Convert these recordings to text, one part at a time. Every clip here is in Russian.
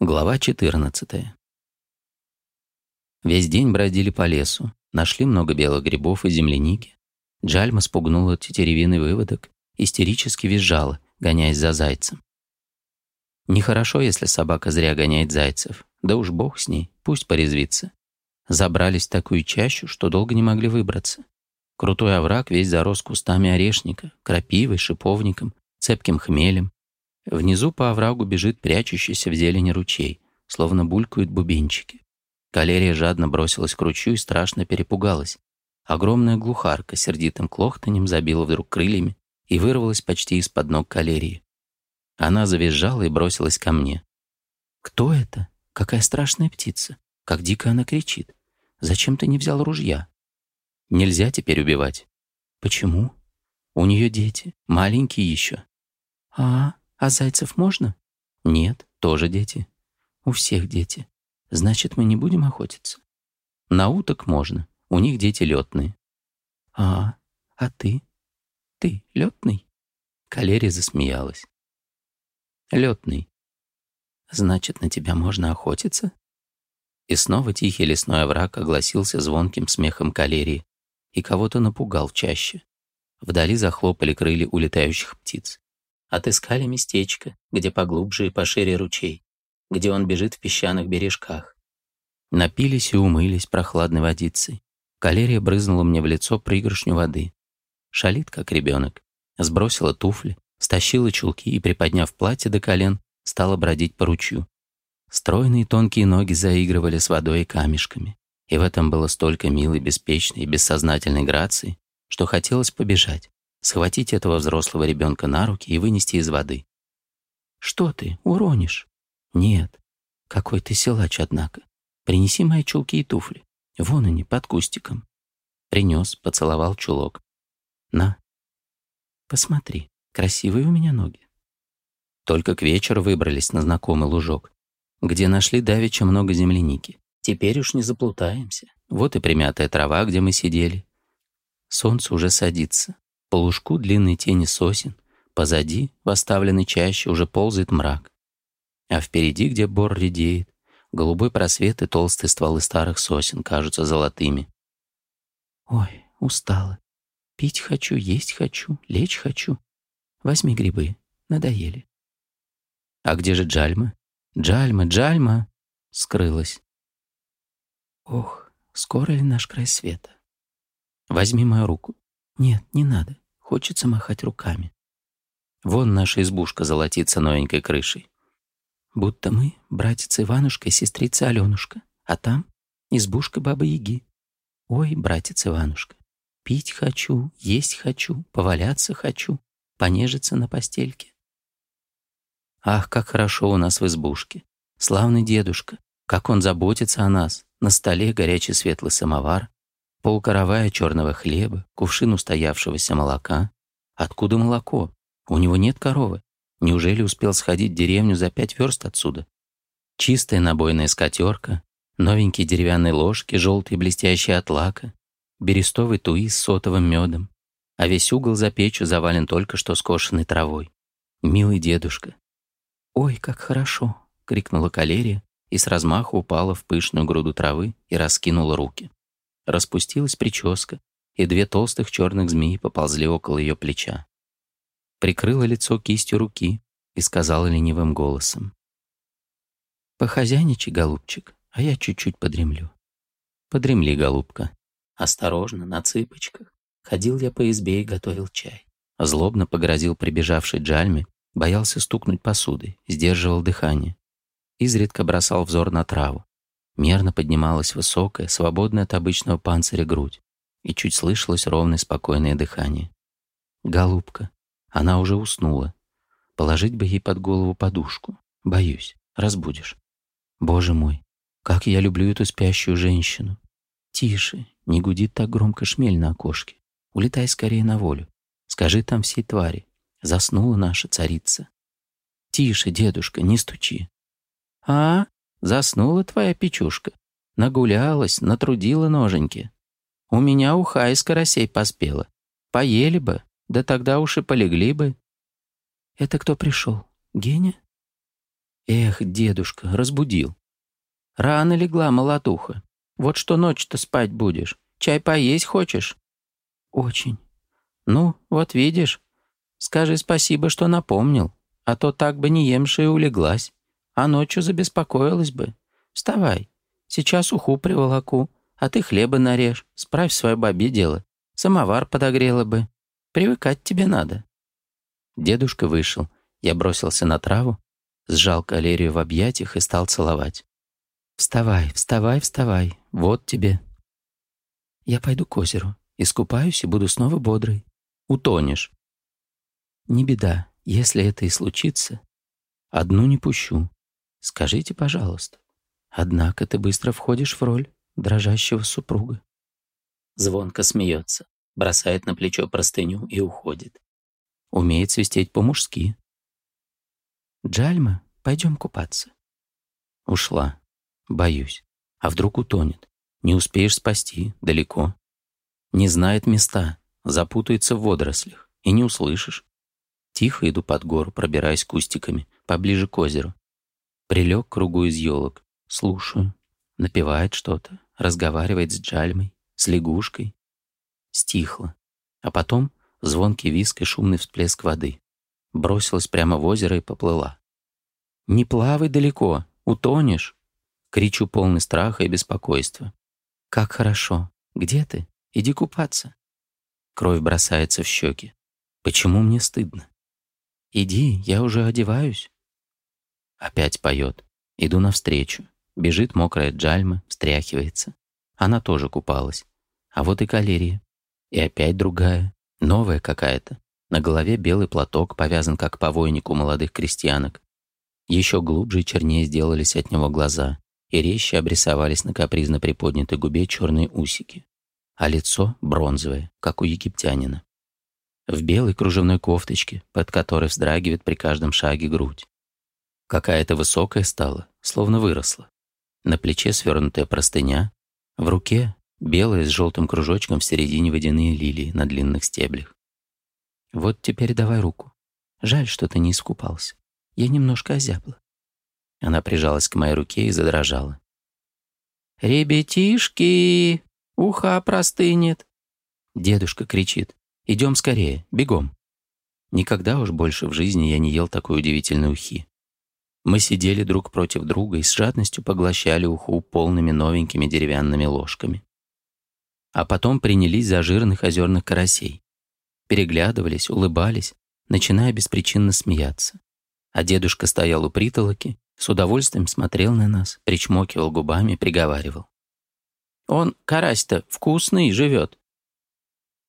Глава 14. Весь день бродили по лесу, нашли много белых грибов и земляники. Джальма спугнула тетеревиный выводок, истерически визжала, гоняясь за зайцем. Нехорошо, если собака зря гоняет зайцев. Да уж бог с ней, пусть порезвится. Забрались в такую чащу, что долго не могли выбраться. Крутой овраг весь зарос кустами орешника, крапивой, шиповником, цепким хмелем, Внизу по оврагу бежит прячущийся в зелени ручей, словно булькают бубенчики. Калерия жадно бросилась к ручью и страшно перепугалась. Огромная глухарка сердитым клохтанем забила вдруг крыльями и вырвалась почти из-под ног калерии. Она завизжала и бросилась ко мне. «Кто это? Какая страшная птица! Как дико она кричит! Зачем ты не взял ружья? Нельзя теперь убивать». «Почему? У нее дети, маленькие еще». «А, а зайцев можно? Нет, тоже дети. У всех дети. Значит, мы не будем охотиться. На уток можно. У них дети летные. А, а ты? Ты летный? Калерия засмеялась. Летный. Значит, на тебя можно охотиться? И снова тихий лесной овраг огласился звонким смехом калерии и кого-то напугал чаще. Вдали захлопали крылья улетающих птиц. Отыскали местечко, где поглубже и пошире ручей, где он бежит в песчаных бережках. Напились и умылись прохладной водицей. Калерия брызнула мне в лицо пригоршню воды. Шалит, как ребенок. Сбросила туфли, стащила чулки и, приподняв платье до колен, стала бродить по ручью. Стройные тонкие ноги заигрывали с водой и камешками. И в этом было столько милой, беспечной и бессознательной грации, что хотелось побежать схватить этого взрослого ребенка на руки и вынести из воды. «Что ты, уронишь?» «Нет. Какой ты силач, однако. Принеси мои чулки и туфли. Вон они, под кустиком». Принес, поцеловал чулок. «На. Посмотри, красивые у меня ноги». Только к вечеру выбрались на знакомый лужок, где нашли давеча много земляники. Теперь уж не заплутаемся. Вот и примятая трава, где мы сидели. Солнце уже садится. По лужку длинные тени сосен, позади, в оставленной чаще, уже ползает мрак. А впереди, где бор редеет, голубой просвет и толстые стволы старых сосен кажутся золотыми. «Ой, устала. Пить хочу, есть хочу, лечь хочу. Возьми грибы, надоели». «А где же Джальма? Джальма, Джальма!» Скрылась. «Ох, скоро ли наш край света? Возьми мою руку, нет, не надо. Хочется махать руками. Вон наша избушка золотится новенькой крышей. Будто мы братец Иванушка и сестрица Аленушка, а там избушка Бабы-Яги. Ой, братец Иванушка, пить хочу, есть хочу, поваляться хочу, понежиться на постельке. Ах, как хорошо у нас в избушке. Славный дедушка, как он заботится о нас. На столе горячий светлый самовар, полкоровая черного хлеба, кувшин устоявшегося молока. Откуда молоко? У него нет коровы. Неужели успел сходить в деревню за пять верст отсюда? Чистая набойная скатерка, новенькие деревянные ложки, желтые блестящие от лака, берестовый туи с сотовым медом, а весь угол за печью завален только что скошенной травой. Милый дедушка. «Ой, как хорошо!» — крикнула калерия и с размаху упала в пышную груду травы и раскинула руки распустилась прическа, и две толстых черных змеи поползли около ее плеча. Прикрыла лицо кистью руки и сказала ленивым голосом. «Похозяйничай, голубчик, а я чуть-чуть подремлю». «Подремли, голубка». Осторожно, на цыпочках. Ходил я по избе и готовил чай. Злобно погрозил прибежавший Джальме, боялся стукнуть посуды, сдерживал дыхание. Изредка бросал взор на траву, мерно поднималась высокая, свободная от обычного панциря грудь, и чуть слышалось ровное спокойное дыхание. Голубка. Она уже уснула. Положить бы ей под голову подушку. Боюсь, разбудишь. Боже мой, как я люблю эту спящую женщину. Тише, не гудит так громко шмель на окошке. Улетай скорее на волю. Скажи там всей твари. Заснула наша царица. Тише, дедушка, не стучи. А? Заснула твоя печушка. Нагулялась, натрудила ноженьки. У меня уха из карасей поспела. Поели бы, да тогда уж и полегли бы. Это кто пришел? Геня? Эх, дедушка, разбудил. Рано легла молотуха. Вот что ночь-то спать будешь. Чай поесть хочешь? Очень. Ну, вот видишь. Скажи спасибо, что напомнил, а то так бы не емшая улеглась а ночью забеспокоилась бы. Вставай. Сейчас уху приволоку, а ты хлеба нарежь, справь свое бабе дело. Самовар подогрела бы. Привыкать тебе надо». Дедушка вышел. Я бросился на траву, сжал калерию в объятиях и стал целовать. «Вставай, вставай, вставай. Вот тебе». «Я пойду к озеру. Искупаюсь и буду снова бодрый. Утонешь». «Не беда. Если это и случится, одну не пущу. Скажите, пожалуйста. Однако ты быстро входишь в роль дрожащего супруга. Звонко смеется, бросает на плечо простыню и уходит. Умеет свистеть по-мужски. Джальма, пойдем купаться. Ушла. Боюсь. А вдруг утонет? Не успеешь спасти, далеко. Не знает места, запутается в водорослях. И не услышишь. Тихо иду под гору, пробираясь кустиками, поближе к озеру. Прилег к кругу из елок. Слушаю. Напевает что-то. Разговаривает с Джальмой, с лягушкой. Стихло. А потом звонкий виск и шумный всплеск воды. Бросилась прямо в озеро и поплыла. «Не плавай далеко, утонешь!» Кричу полный страха и беспокойства. «Как хорошо! Где ты? Иди купаться!» Кровь бросается в щеки. «Почему мне стыдно?» «Иди, я уже одеваюсь!» Опять поет. Иду навстречу. Бежит мокрая джальма, встряхивается. Она тоже купалась. А вот и калерия. И опять другая. Новая какая-то. На голове белый платок повязан как повойник у молодых крестьянок. Еще глубже и чернее сделались от него глаза, и резче обрисовались на капризно приподнятой губе черные усики. А лицо бронзовое, как у египтянина. В белой кружевной кофточке, под которой вздрагивает при каждом шаге грудь. Какая-то высокая стала, словно выросла. На плече свернутая простыня, в руке белая с желтым кружочком в середине водяные лилии на длинных стеблях. Вот теперь давай руку. Жаль, что ты не искупался. Я немножко озябла. Она прижалась к моей руке и задрожала. «Ребятишки, уха простынет!» Дедушка кричит. «Идем скорее, бегом!» Никогда уж больше в жизни я не ел такой удивительной ухи. Мы сидели друг против друга и с жадностью поглощали уху полными новенькими деревянными ложками. А потом принялись за жирных озерных карасей. Переглядывались, улыбались, начиная беспричинно смеяться. А дедушка стоял у притолоки, с удовольствием смотрел на нас, причмокивал губами, приговаривал. «Он, карась-то, вкусный живет.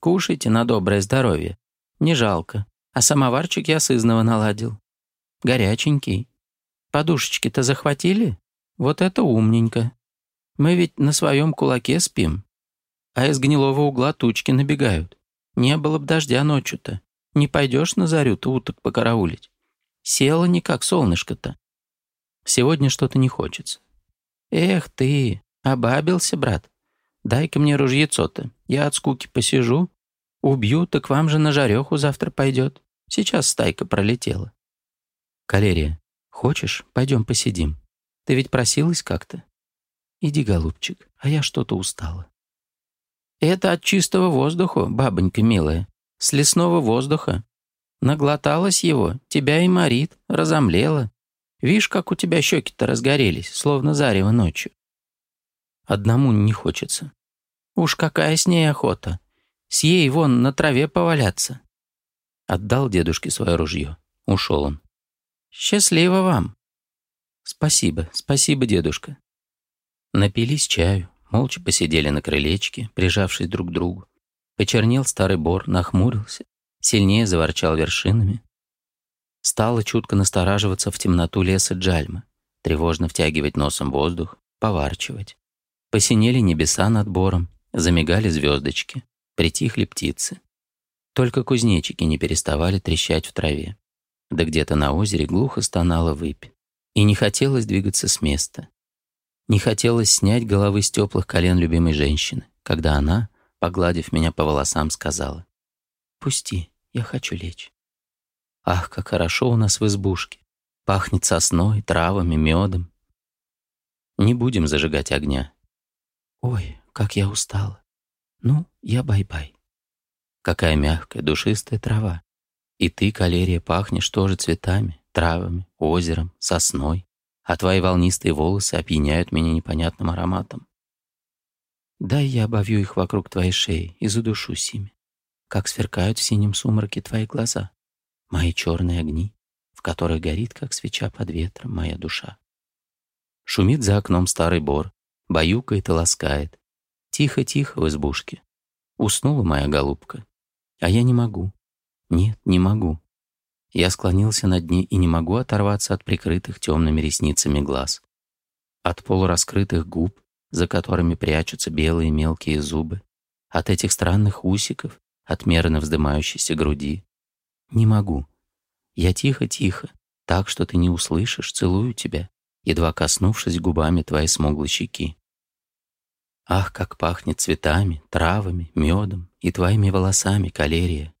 Кушайте на доброе здоровье. Не жалко. А самоварчик я сызнова наладил. Горяченький, Подушечки-то захватили? Вот это умненько. Мы ведь на своем кулаке спим. А из гнилого угла тучки набегают. Не было б дождя ночью-то. Не пойдешь на зарю-то уток покараулить. Села никак солнышко-то. Сегодня что-то не хочется. Эх ты, обабился, брат. Дай-ка мне ружьецо-то. Я от скуки посижу. Убью, так вам же на жареху завтра пойдет. Сейчас стайка пролетела. Калерия. Хочешь, пойдем посидим? Ты ведь просилась как-то? Иди, голубчик, а я что-то устала. Это от чистого воздуха, бабонька милая, с лесного воздуха. Наглоталась его, тебя и морит, разомлела. Вишь, как у тебя щеки-то разгорелись, словно зарево ночью. Одному не хочется. Уж какая с ней охота. С ей вон на траве поваляться. Отдал дедушке свое ружье. Ушел он. Счастливо вам!» «Спасибо, спасибо, дедушка». Напились чаю, молча посидели на крылечке, прижавшись друг к другу. Почернел старый бор, нахмурился, сильнее заворчал вершинами. Стало чутко настораживаться в темноту леса Джальма, тревожно втягивать носом воздух, поворчивать. Посинели небеса над бором, замигали звездочки, притихли птицы. Только кузнечики не переставали трещать в траве да где-то на озере глухо стонала выпь. И не хотелось двигаться с места. Не хотелось снять головы с теплых колен любимой женщины, когда она, погладив меня по волосам, сказала «Пусти, я хочу лечь». Ах, как хорошо у нас в избушке. Пахнет сосной, травами, медом. Не будем зажигать огня. Ой, как я устала. Ну, я бай-бай. Какая мягкая, душистая трава. И ты, калерия, пахнешь тоже цветами, травами, озером, сосной, а твои волнистые волосы опьяняют меня непонятным ароматом. Дай я обовью их вокруг твоей шеи и задушу ими, как сверкают в синем сумраке твои глаза, мои черные огни, в которых горит, как свеча под ветром, моя душа. Шумит за окном старый бор, баюкает и ласкает. Тихо-тихо в избушке. Уснула моя голубка, а я не могу, «Нет, не могу». Я склонился над ней и не могу оторваться от прикрытых темными ресницами глаз. От полураскрытых губ, за которыми прячутся белые мелкие зубы, от этих странных усиков, от мерно вздымающейся груди. «Не могу. Я тихо-тихо, так, что ты не услышишь, целую тебя, едва коснувшись губами твоей смуглой щеки. Ах, как пахнет цветами, травами, медом и твоими волосами, калерия.